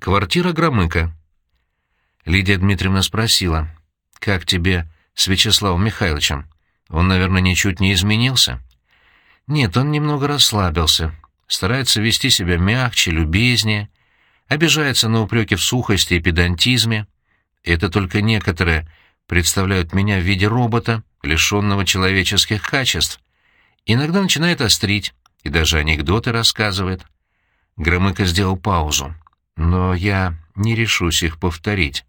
Квартира Громыка. Лидия Дмитриевна спросила, «Как тебе с Вячеславом Михайловичем? Он, наверное, ничуть не изменился?» «Нет, он немного расслабился, старается вести себя мягче, любезнее, обижается на упреки в сухости и педантизме. Это только некоторые представляют меня в виде робота, лишенного человеческих качеств. Иногда начинает острить и даже анекдоты рассказывает». Громыко сделал паузу но я не решусь их повторить.